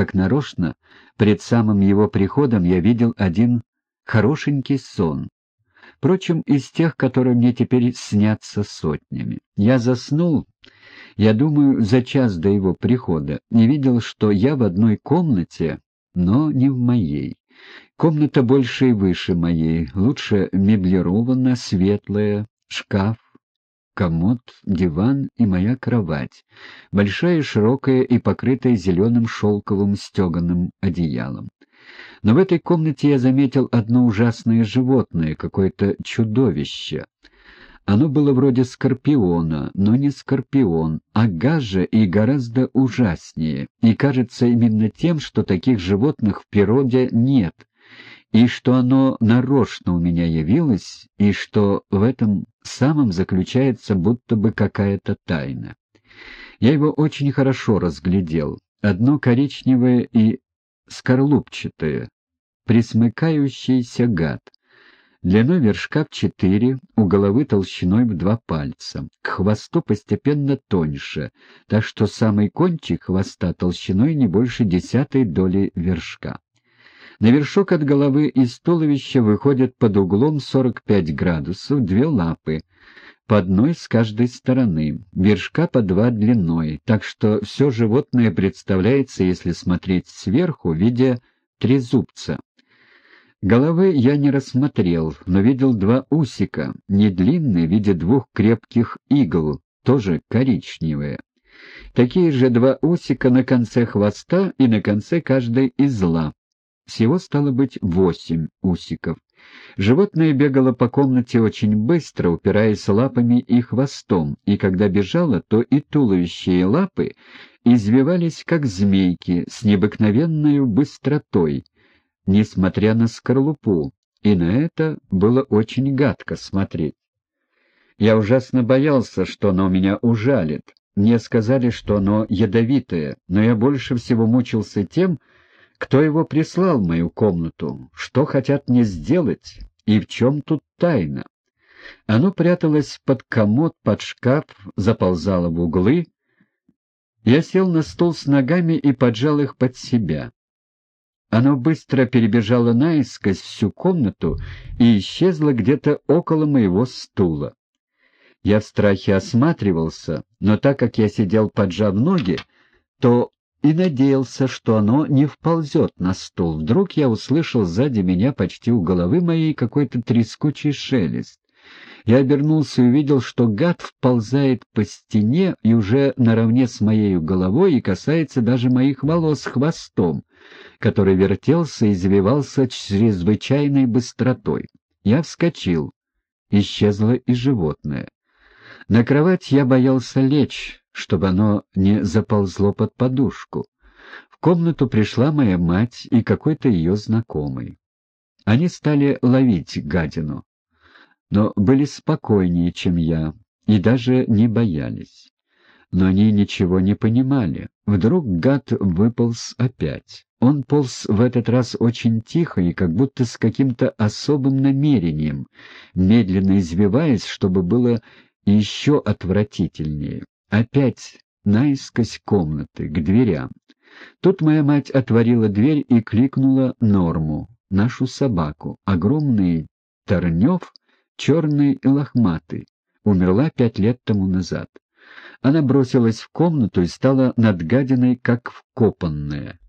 как нарочно, пред самым его приходом я видел один хорошенький сон. Впрочем, из тех, которые мне теперь снятся сотнями. Я заснул, я думаю, за час до его прихода, и видел, что я в одной комнате, но не в моей. Комната больше и выше моей, лучше меблирована, светлая, шкаф, комод, диван и моя кровать, большая, широкая и покрытая зеленым шелковым стеганым одеялом. Но в этой комнате я заметил одно ужасное животное, какое-то чудовище. Оно было вроде скорпиона, но не скорпион, а гаже и гораздо ужаснее, и кажется именно тем, что таких животных в природе нет, и что оно нарочно у меня явилось, и что в этом самом заключается будто бы какая-то тайна. Я его очень хорошо разглядел. Одно коричневое и скорлупчатое, присмыкающийся гад. Длиной вершка в четыре, у головы толщиной в два пальца, к хвосту постепенно тоньше, так что самый кончик хвоста толщиной не больше десятой доли вершка. На вершок от головы из туловища выходят под углом 45 градусов две лапы, по одной с каждой стороны, вершка по два длиной, так что все животное представляется, если смотреть сверху, в виде трезубца. Головы я не рассмотрел, но видел два усика, не длинные, в виде двух крепких игл, тоже коричневые. Такие же два усика на конце хвоста и на конце каждой из лап, всего стало быть восемь усиков. Животное бегало по комнате очень быстро, упираясь лапами и хвостом, и когда бежало, то и туловище, и лапы извивались, как змейки, с необыкновенной быстротой, несмотря на скорлупу, и на это было очень гадко смотреть. Я ужасно боялся, что оно меня ужалит. Мне сказали, что оно ядовитое, но я больше всего мучился тем, кто его прислал в мою комнату? Что хотят мне сделать? И в чем тут тайна? Оно пряталось под комод, под шкаф, заползало в углы. Я сел на стол с ногами и поджал их под себя. Оно быстро перебежало наискось всю комнату и исчезло где-то около моего стула. Я в страхе осматривался, но так как я сидел поджав ноги, то и надеялся, что оно не вползет на стол. Вдруг я услышал сзади меня почти у головы моей какой-то трескучий шелест. Я обернулся и увидел, что гад вползает по стене и уже наравне с моей головой и касается даже моих волос хвостом, который вертелся и извивался чрезвычайной быстротой. Я вскочил. Исчезло и животное. На кровать я боялся лечь, чтобы оно не заползло под подушку. В комнату пришла моя мать и какой-то ее знакомый. Они стали ловить гадину, но были спокойнее, чем я, и даже не боялись. Но они ничего не понимали. Вдруг гад выполз опять. Он полз в этот раз очень тихо и как будто с каким-то особым намерением, медленно извиваясь, чтобы было еще отвратительнее. Опять наискось комнаты, к дверям. Тут моя мать отворила дверь и кликнула Норму, нашу собаку. Огромный Торнев, черный и лохматый, умерла пять лет тому назад. Она бросилась в комнату и стала над гадиной, как вкопанная.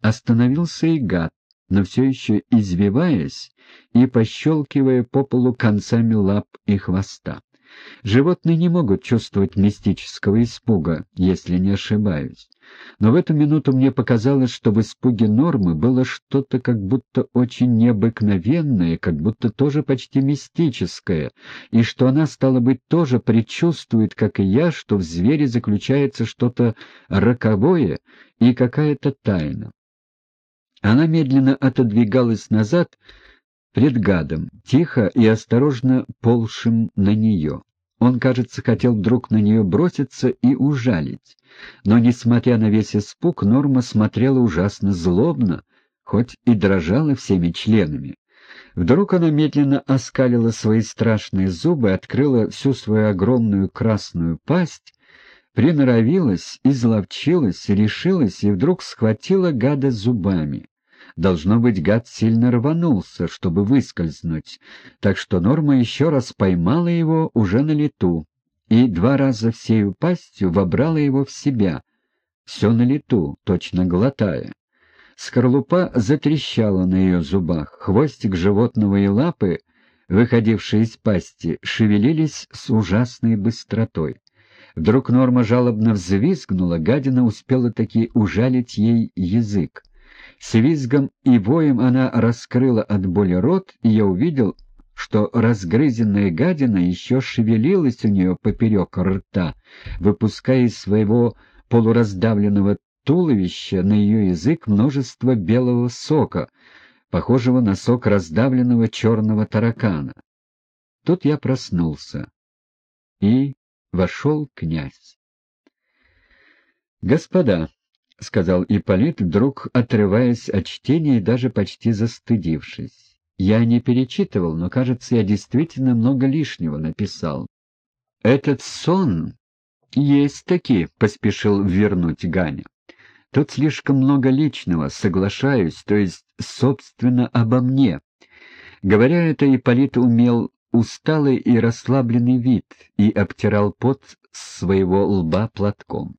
Остановился и гад, но все еще извиваясь и пощелкивая по полу концами лап и хвоста. Животные не могут чувствовать мистического испуга, если не ошибаюсь. Но в эту минуту мне показалось, что в испуге Нормы было что-то как будто очень необыкновенное, как будто тоже почти мистическое, и что она, стало быть, тоже предчувствует, как и я, что в звере заключается что-то роковое и какая-то тайна. Она медленно отодвигалась назад, пред гадом, тихо и осторожно полшим на нее. Он, кажется, хотел вдруг на нее броситься и ужалить. Но, несмотря на весь испуг, Норма смотрела ужасно злобно, хоть и дрожала всеми членами. Вдруг она медленно оскалила свои страшные зубы, открыла всю свою огромную красную пасть, приноровилась, изловчилась, решилась и вдруг схватила гада зубами. Должно быть, гад сильно рванулся, чтобы выскользнуть, так что Норма еще раз поймала его уже на лету и два раза всею пастью вобрала его в себя, все на лету, точно глотая. Скорлупа затрещала на ее зубах, хвостик животного и лапы, выходившие из пасти, шевелились с ужасной быстротой. Вдруг Норма жалобно взвизгнула, гадина успела таки ужалить ей язык. С визгом и воем она раскрыла от боли рот, и я увидел, что разгрызенная гадина еще шевелилась у нее поперек рта, выпуская из своего полураздавленного туловища на ее язык множество белого сока, похожего на сок раздавленного черного таракана. Тут я проснулся, и вошел князь. «Господа», — сказал Ипполит, вдруг отрываясь от чтения и даже почти застыдившись, — «я не перечитывал, но, кажется, я действительно много лишнего написал. Этот сон есть таки, — поспешил вернуть Ганя. Тут слишком много личного, соглашаюсь, то есть, собственно, обо мне. Говоря это, Ипполит умел усталый и расслабленный вид и обтирал пот своего лба платком.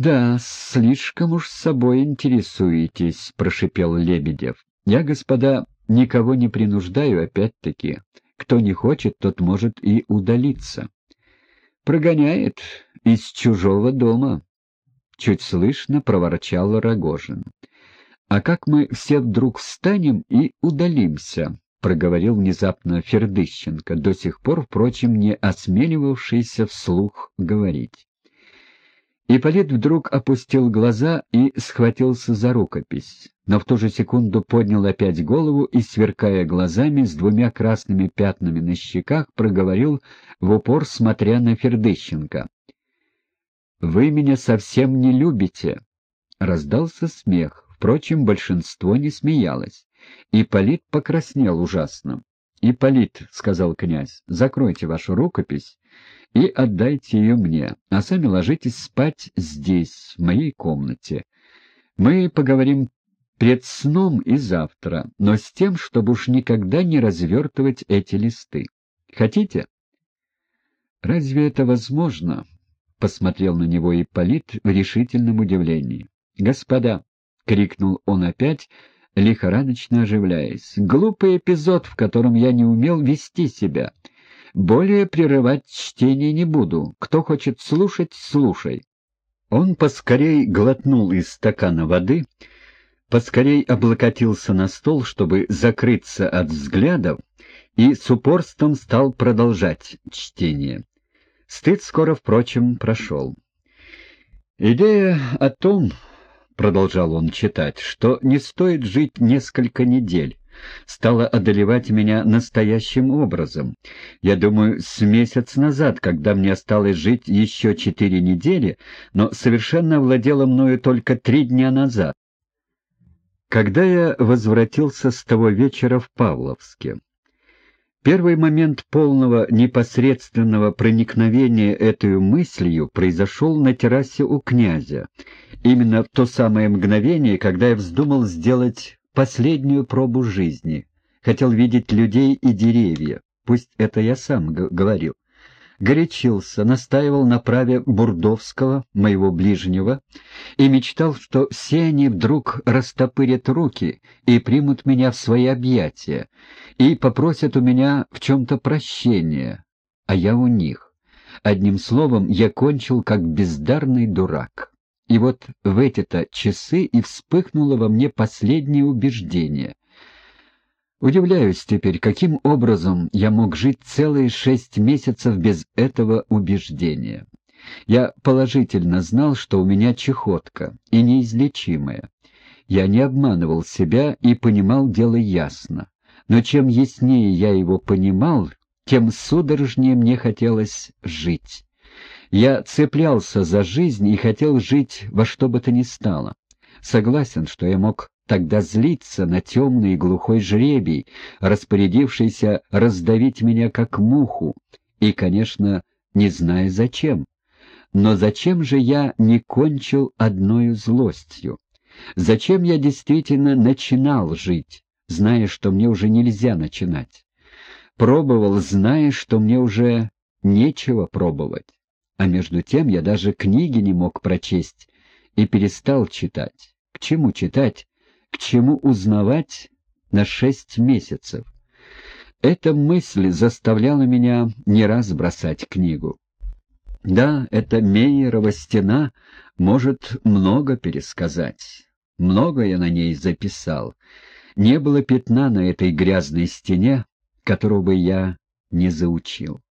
«Да, слишком уж собой интересуетесь», — прошипел Лебедев. «Я, господа, никого не принуждаю, опять-таки. Кто не хочет, тот может и удалиться». «Прогоняет из чужого дома», — чуть слышно проворчал Рогожин. «А как мы все вдруг встанем и удалимся?» — проговорил внезапно Фердыщенко, до сих пор, впрочем, не осмеливавшийся вслух говорить. Ипполит вдруг опустил глаза и схватился за рукопись, но в ту же секунду поднял опять голову и, сверкая глазами с двумя красными пятнами на щеках, проговорил в упор, смотря на Фердыщенко. «Вы меня совсем не любите!» Раздался смех, впрочем, большинство не смеялось. Ипполит покраснел ужасно. «Ипполит», — сказал князь, — «закройте вашу рукопись и отдайте ее мне, а сами ложитесь спать здесь, в моей комнате. Мы поговорим пред сном и завтра, но с тем, чтобы уж никогда не развертывать эти листы. Хотите?» «Разве это возможно?» — посмотрел на него Ипполит в решительном удивлении. «Господа!» — крикнул он опять, лихорадочно оживляясь. «Глупый эпизод, в котором я не умел вести себя. Более прерывать чтение не буду. Кто хочет слушать, слушай». Он поскорей глотнул из стакана воды, поскорей облокотился на стол, чтобы закрыться от взглядов, и с упорством стал продолжать чтение. Стыд скоро, впрочем, прошел. Идея о том, продолжал он читать, что не стоит жить несколько недель, стало одолевать меня настоящим образом. Я думаю, с месяц назад, когда мне осталось жить еще четыре недели, но совершенно владело мною только три дня назад. Когда я возвратился с того вечера в Павловске, Первый момент полного непосредственного проникновения этой мыслью произошел на террасе у князя. Именно в то самое мгновение, когда я вздумал сделать последнюю пробу жизни. Хотел видеть людей и деревья. Пусть это я сам говорил горячился, настаивал на праве Бурдовского, моего ближнего, и мечтал, что все они вдруг растопырят руки и примут меня в свои объятия, и попросят у меня в чем-то прощения, а я у них. Одним словом, я кончил как бездарный дурак. И вот в эти-то часы и вспыхнуло во мне последнее убеждение. Удивляюсь теперь, каким образом я мог жить целые шесть месяцев без этого убеждения. Я положительно знал, что у меня чехотка, и неизлечимая. Я не обманывал себя и понимал дело ясно. Но чем яснее я его понимал, тем судорожнее мне хотелось жить. Я цеплялся за жизнь и хотел жить во что бы то ни стало. Согласен, что я мог тогда злиться на темный и глухой жребий, распорядившийся раздавить меня как муху, и, конечно, не зная зачем. Но зачем же я не кончил одною злостью? Зачем я действительно начинал жить, зная, что мне уже нельзя начинать? Пробовал, зная, что мне уже нечего пробовать. А между тем я даже книги не мог прочесть и перестал читать. К чему читать? К чему узнавать на шесть месяцев? Эта мысль заставляла меня не раз бросать книгу. Да, эта Мейерова стена может много пересказать. Много я на ней записал. Не было пятна на этой грязной стене, которого бы я не заучил.